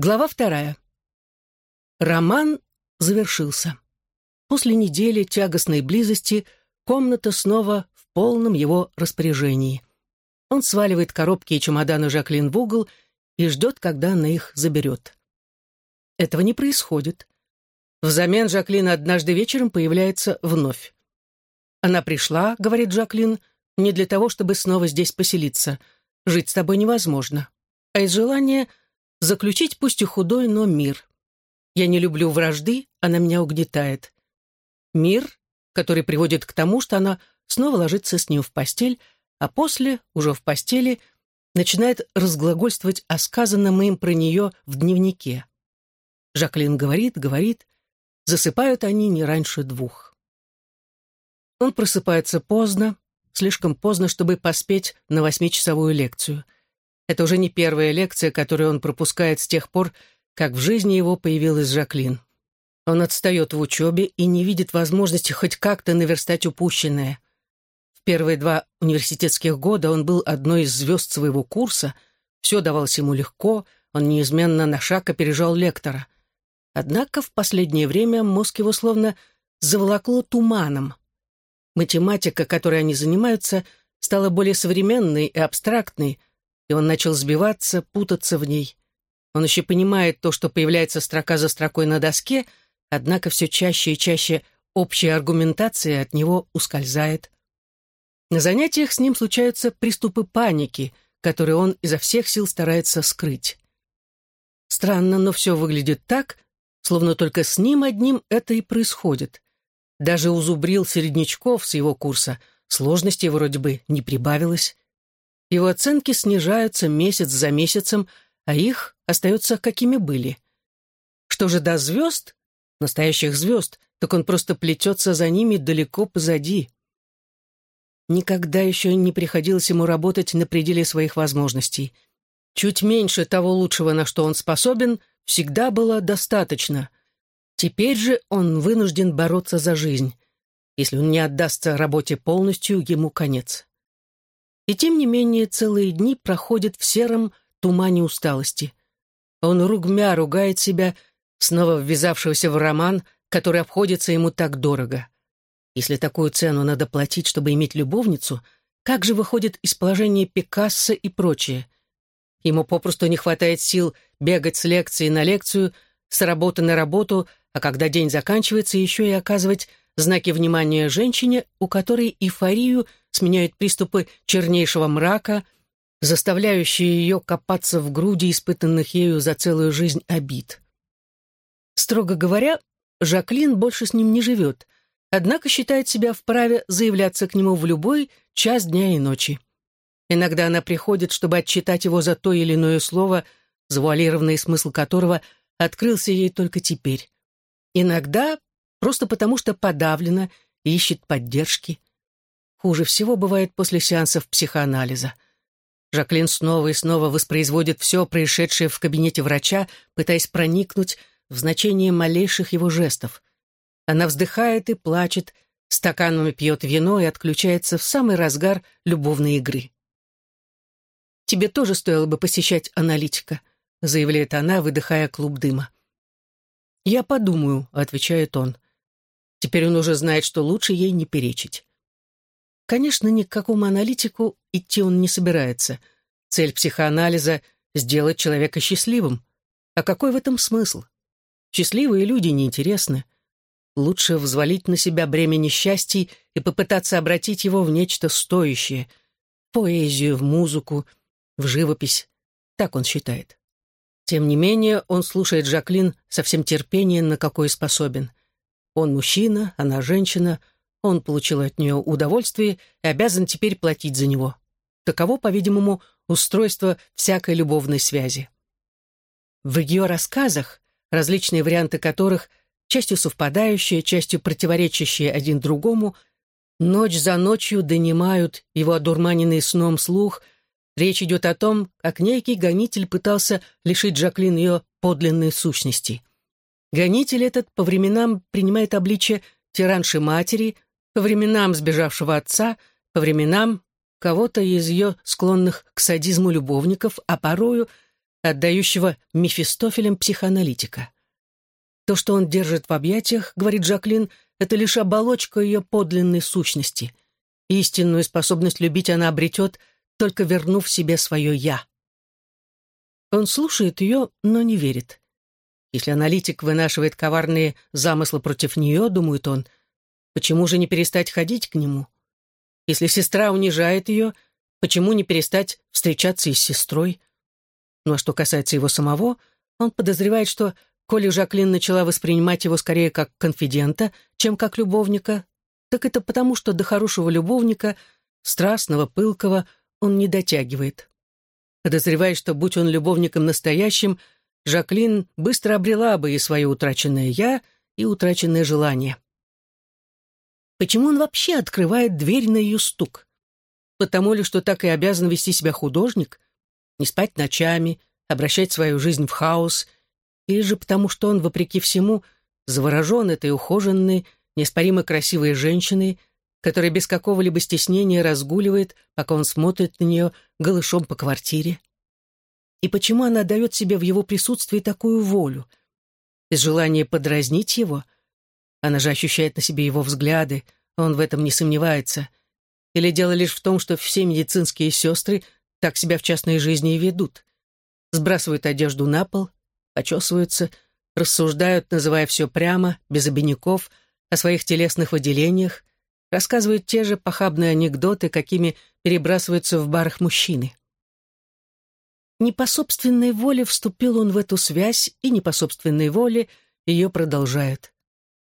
Глава вторая. Роман завершился. После недели тягостной близости комната снова в полном его распоряжении. Он сваливает коробки и чемоданы Жаклин в угол и ждет, когда она их заберет. Этого не происходит. Взамен Жаклин однажды вечером появляется вновь. «Она пришла», — говорит Жаклин, — «не для того, чтобы снова здесь поселиться. Жить с тобой невозможно. А из желания заключить пусть и худой, но мир. Я не люблю вражды, она меня угнетает. Мир, который приводит к тому, что она снова ложится с ним в постель, а после, уже в постели, начинает разглагольствовать о сказанном им про нее в дневнике. Жаклин говорит, говорит, засыпают они не раньше двух. Он просыпается поздно, слишком поздно, чтобы поспеть на восьмичасовую лекцию — это уже не первая лекция, которую он пропускает с тех пор, как в жизни его появилась Жаклин. Он отстает в учебе и не видит возможности хоть как-то наверстать упущенное. В первые два университетских года он был одной из звезд своего курса, все давалось ему легко, он неизменно на шаг опережал лектора. Однако в последнее время мозг его словно заволокло туманом. Математика, которой они занимаются, стала более современной и абстрактной, и он начал сбиваться, путаться в ней. Он еще понимает то, что появляется строка за строкой на доске, однако все чаще и чаще общая аргументация от него ускользает. На занятиях с ним случаются приступы паники, которые он изо всех сил старается скрыть. Странно, но все выглядит так, словно только с ним одним это и происходит. Даже у зубрил середнячков с его курса сложностей вроде бы не прибавилось. Его оценки снижаются месяц за месяцем, а их остаются какими были. Что же до звезд, настоящих звезд, так он просто плетется за ними далеко позади. Никогда еще не приходилось ему работать на пределе своих возможностей. Чуть меньше того лучшего, на что он способен, всегда было достаточно. Теперь же он вынужден бороться за жизнь. Если он не отдастся работе полностью, ему конец. И тем не менее целые дни проходят в сером тумане усталости. Он ругмя ругает себя, снова ввязавшегося в роман, который обходится ему так дорого. Если такую цену надо платить, чтобы иметь любовницу, как же выходит из положения Пикассо и прочее? Ему попросту не хватает сил бегать с лекции на лекцию, с работы на работу, а когда день заканчивается, еще и оказывать знаки внимания женщине, у которой эйфорию сменяют приступы чернейшего мрака, заставляющие ее копаться в груди испытанных ею за целую жизнь обид. Строго говоря, Жаклин больше с ним не живет, однако считает себя вправе заявляться к нему в любой час дня и ночи. Иногда она приходит, чтобы отчитать его за то или иное слово, завуалированный смысл которого открылся ей только теперь. Иногда просто потому, что подавлена и ищет поддержки. Хуже всего бывает после сеансов психоанализа. Жаклин снова и снова воспроизводит все происшедшее в кабинете врача, пытаясь проникнуть в значение малейших его жестов. Она вздыхает и плачет, стаканами пьет вино и отключается в самый разгар любовной игры. «Тебе тоже стоило бы посещать аналитика», — заявляет она, выдыхая клуб дыма. «Я подумаю», — отвечает он. Теперь он уже знает, что лучше ей не перечить. Конечно, ни к какому аналитику идти он не собирается. Цель психоанализа — сделать человека счастливым. А какой в этом смысл? Счастливые люди неинтересны. Лучше взвалить на себя бремя несчастий и попытаться обратить его в нечто стоящее. В поэзию, в музыку, в живопись. Так он считает. Тем не менее, он слушает Жаклин со всем терпением, на какой способен. Он мужчина, она женщина — он получил от нее удовольствие и обязан теперь платить за него. Таково, по-видимому, устройство всякой любовной связи. В ее рассказах, различные варианты которых, частью совпадающие, частью противоречащие один другому, ночь за ночью донимают его одурманенный сном слух, речь идет о том, как некий гонитель пытался лишить Жаклин ее подлинной сущности. Гонитель этот по временам принимает обличие тиранши матери, по временам сбежавшего отца, по временам кого-то из ее склонных к садизму любовников, а порою отдающего Мефистофелем психоаналитика. То, что он держит в объятиях, говорит Жаклин, это лишь оболочка ее подлинной сущности. Истинную способность любить она обретет, только вернув себе свое «я». Он слушает ее, но не верит. Если аналитик вынашивает коварные замыслы против нее, думает он, почему же не перестать ходить к нему? Если сестра унижает ее, почему не перестать встречаться и с сестрой? Ну а что касается его самого, он подозревает, что, коли Жаклин начала воспринимать его скорее как конфидента, чем как любовника, так это потому, что до хорошего любовника, страстного, пылкого, он не дотягивает. Подозревает, что, будь он любовником настоящим, Жаклин быстро обрела бы и свое утраченное «я», и утраченное желание. Почему он вообще открывает дверь на ее стук? Потому ли, что так и обязан вести себя художник, не спать ночами, обращать свою жизнь в хаос, или же потому, что он, вопреки всему, заворожен этой ухоженной, неоспоримо красивой женщиной, которая без какого-либо стеснения разгуливает, пока он смотрит на нее голышом по квартире. И почему она дает себе в его присутствии такую волю? Из желания подразнить его? Она же ощущает на себе его взгляды, он в этом не сомневается. Или дело лишь в том, что все медицинские сестры так себя в частной жизни и ведут. Сбрасывают одежду на пол, почесываются, рассуждают, называя все прямо, без обиняков, о своих телесных выделениях, рассказывают те же похабные анекдоты, какими перебрасываются в барах мужчины. Не по собственной воле вступил он в эту связь, и не по собственной воле ее продолжает.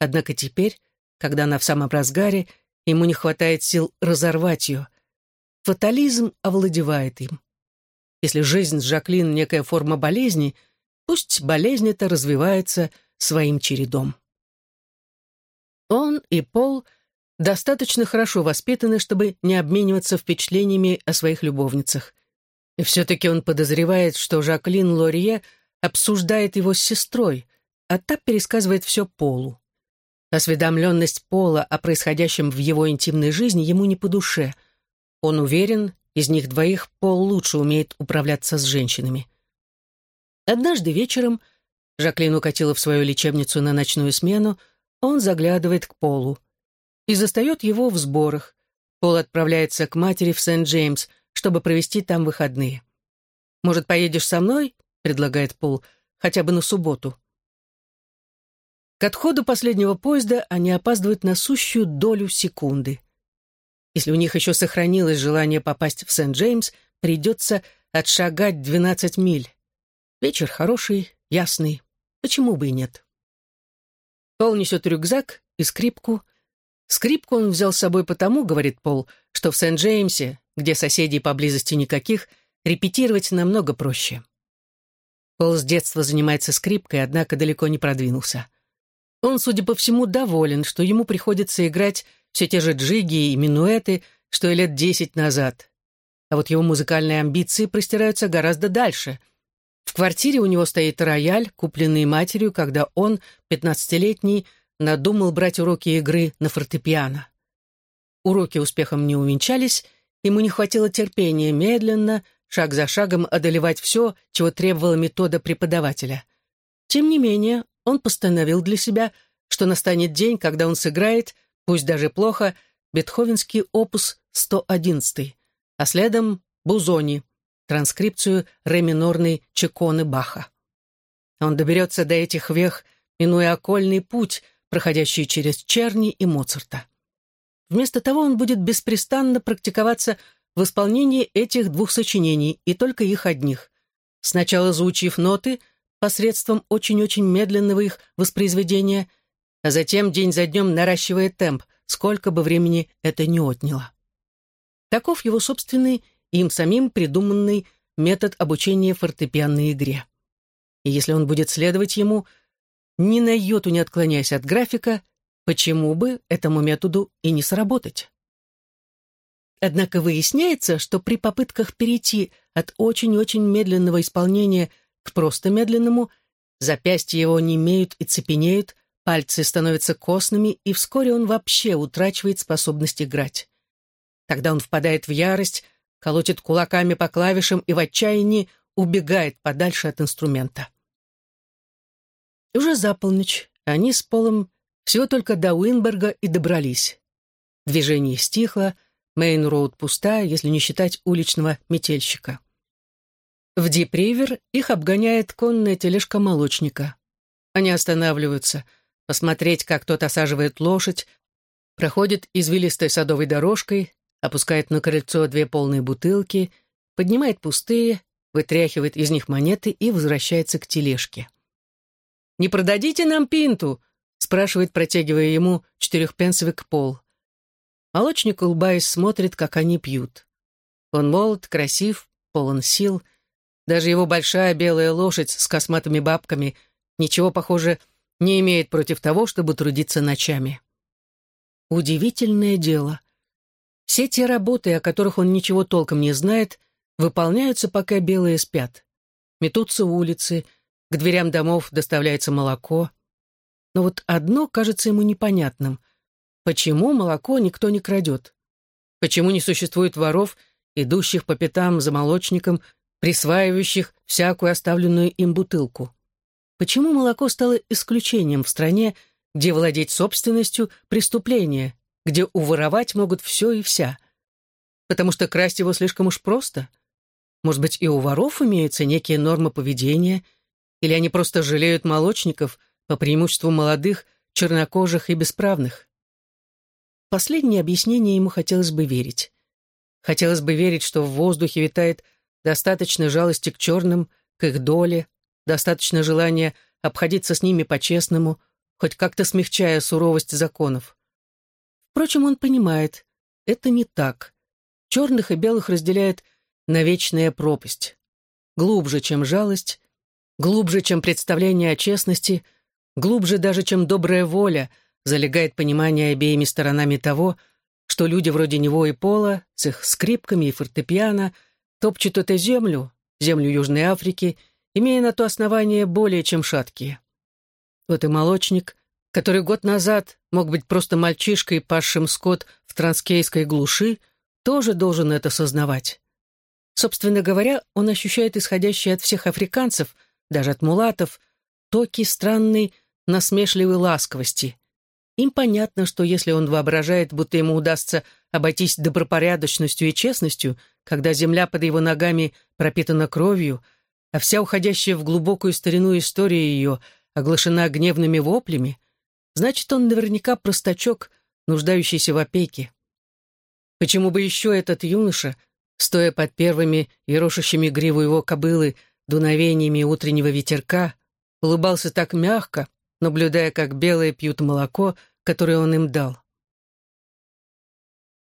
Однако теперь, когда она в самом разгаре, ему не хватает сил разорвать ее — Фатализм овладевает им. Если жизнь Жаклин — некая форма болезни, пусть болезнь эта развивается своим чередом. Он и Пол достаточно хорошо воспитаны, чтобы не обмениваться впечатлениями о своих любовницах. И все-таки он подозревает, что Жаклин Лорье обсуждает его с сестрой, а та пересказывает все Полу. Осведомленность Пола о происходящем в его интимной жизни ему не по душе — он уверен, из них двоих Пол лучше умеет управляться с женщинами. Однажды вечером Жаклин укатила в свою лечебницу на ночную смену, он заглядывает к Полу и застает его в сборах. Пол отправляется к матери в Сент-Джеймс, чтобы провести там выходные. «Может, поедешь со мной?» — предлагает Пол, — «хотя бы на субботу». К отходу последнего поезда они опаздывают на сущую долю секунды. Если у них еще сохранилось желание попасть в Сент-Джеймс, придется отшагать 12 миль. Вечер хороший, ясный. Почему бы и нет? Пол несет рюкзак и скрипку. Скрипку он взял с собой потому, говорит Пол, что в Сент-Джеймсе, где соседей поблизости никаких, репетировать намного проще. Пол с детства занимается скрипкой, однако далеко не продвинулся. Он, судя по всему, доволен, что ему приходится играть все те же джиги и минуэты, что и лет десять назад. А вот его музыкальные амбиции простираются гораздо дальше. В квартире у него стоит рояль, купленный матерью, когда он, пятнадцатилетний, надумал брать уроки игры на фортепиано. Уроки успехом не увенчались, ему не хватило терпения медленно, шаг за шагом одолевать все, чего требовала метода преподавателя. Тем не менее, он постановил для себя, что настанет день, когда он сыграет пусть даже плохо, бетховенский опус 111, а следом Бузони, транскрипцию ре-минорной чеконы Баха. Он доберется до этих вех, минуя окольный путь, проходящий через Черни и Моцарта. Вместо того он будет беспрестанно практиковаться в исполнении этих двух сочинений и только их одних. Сначала заучив ноты посредством очень-очень медленного их воспроизведения – а затем день за днем наращивая темп, сколько бы времени это ни отняло. Таков его собственный, им самим придуманный метод обучения фортепианной игре. И если он будет следовать ему, ни на йоту не отклоняясь от графика, почему бы этому методу и не сработать? Однако выясняется, что при попытках перейти от очень-очень медленного исполнения к просто медленному, запястья его не имеют и цепенеют, Пальцы становятся костными, и вскоре он вообще утрачивает способность играть. Тогда он впадает в ярость, колотит кулаками по клавишам и в отчаянии убегает подальше от инструмента. И уже за полночь они с Полом всего только до Уинберга и добрались. Движение стихло, Мейн-роуд пустая, если не считать уличного метельщика. В Дипривер их обгоняет конная тележка молочника. Они останавливаются, посмотреть, как тот осаживает лошадь, проходит извилистой садовой дорожкой, опускает на крыльцо две полные бутылки, поднимает пустые, вытряхивает из них монеты и возвращается к тележке. «Не продадите нам пинту?» — спрашивает, протягивая ему четырехпенсовик пол. Молочник, улыбаясь, смотрит, как они пьют. Он молод, красив, полон сил. Даже его большая белая лошадь с косматыми бабками ничего, похоже, не имеет против того, чтобы трудиться ночами. Удивительное дело. Все те работы, о которых он ничего толком не знает, выполняются, пока белые спят. Метутся улицы, к дверям домов доставляется молоко. Но вот одно кажется ему непонятным. Почему молоко никто не крадет? Почему не существует воров, идущих по пятам за молочником, присваивающих всякую оставленную им бутылку? Почему молоко стало исключением в стране, где владеть собственностью – преступление, где уворовать могут все и вся? Потому что красть его слишком уж просто? Может быть, и у воров имеются некие нормы поведения, или они просто жалеют молочников, по преимуществу молодых, чернокожих и бесправных? Последнее объяснение ему хотелось бы верить. Хотелось бы верить, что в воздухе витает достаточно жалости к черным, к их доле, достаточно желания обходиться с ними по-честному, хоть как-то смягчая суровость законов. Впрочем, он понимает, это не так. Черных и белых разделяет навечная пропасть. Глубже, чем жалость, глубже, чем представление о честности, глубже даже, чем добрая воля — залегает понимание обеими сторонами того, что люди вроде него и Пола, с их скрипками и фортепиано, топчут эту землю, землю Южной Африки, имея на то основание более чем шаткие. Вот и молочник, который год назад мог быть просто мальчишкой, пасшим скот в транскейской глуши, тоже должен это сознавать. Собственно говоря, он ощущает исходящие от всех африканцев, даже от мулатов, токи странной насмешливой ласковости, им понятно, что если он воображает, будто ему удастся обойтись добропорядочностью и честностью, когда земля под его ногами пропитана кровью, а вся уходящая в глубокую старину история ее оглашена гневными воплями, значит, он наверняка простачок, нуждающийся в опеке. Почему бы еще этот юноша, стоя под первыми ерошащими гриву его кобылы дуновениями утреннего ветерка, улыбался так мягко, наблюдая, как белые пьют молоко, которое он им дал.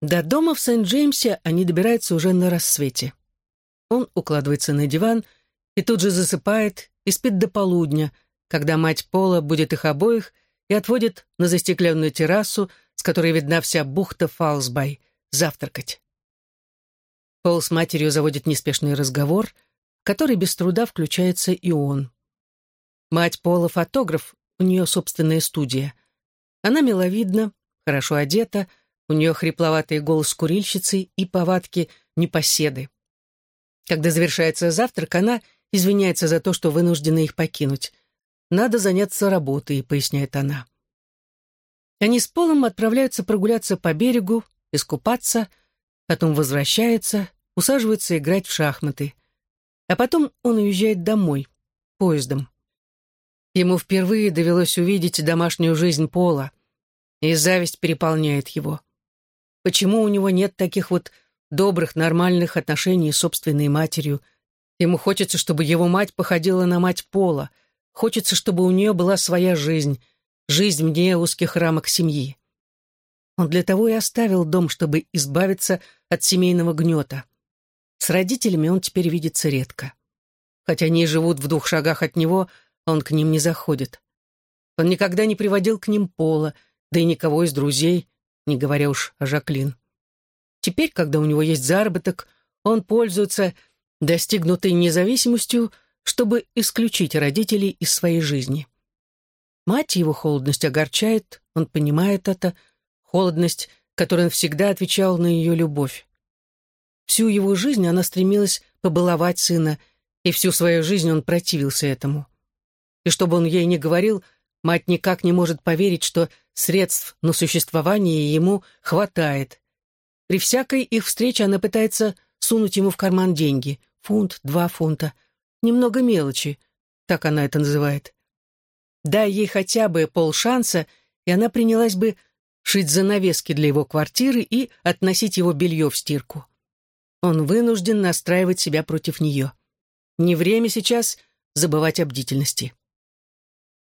До дома в Сент-Джеймсе они добираются уже на рассвете. Он укладывается на диван и тут же засыпает и спит до полудня, когда мать Пола будет их обоих и отводит на застекленную террасу, с которой видна вся бухта Фалсбай, завтракать. Пол с матерью заводит неспешный разговор, который без труда включается и он. Мать Пола — фотограф, у нее собственная студия. Она миловидна, хорошо одета, у нее хрипловатый голос курильщицы и повадки непоседы. Когда завершается завтрак, она извиняется за то, что вынуждена их покинуть. «Надо заняться работой», — поясняет она. Они с Полом отправляются прогуляться по берегу, искупаться, потом возвращаются, усаживаются играть в шахматы. А потом он уезжает домой, поездом. Ему впервые довелось увидеть домашнюю жизнь Пола, и зависть переполняет его. Почему у него нет таких вот добрых, нормальных отношений с собственной матерью? Ему хочется, чтобы его мать походила на мать Пола, хочется, чтобы у нее была своя жизнь, жизнь вне узких рамок семьи. Он для того и оставил дом, чтобы избавиться от семейного гнета. С родителями он теперь видится редко. Хотя они живут в двух шагах от него — он к ним не заходит. Он никогда не приводил к ним Пола, да и никого из друзей, не говоря уж о Жаклин. Теперь, когда у него есть заработок, он пользуется достигнутой независимостью, чтобы исключить родителей из своей жизни. Мать его холодность огорчает, он понимает это, холодность, которой он всегда отвечал на ее любовь. Всю его жизнь она стремилась побаловать сына, И всю свою жизнь он противился этому. И чтобы он ей не говорил, мать никак не может поверить, что средств на существование ему хватает. При всякой их встрече она пытается сунуть ему в карман деньги. Фунт, два фунта. Немного мелочи, так она это называет. Дай ей хотя бы полшанса, и она принялась бы шить занавески для его квартиры и относить его белье в стирку. Он вынужден настраивать себя против нее. Не время сейчас забывать о бдительности.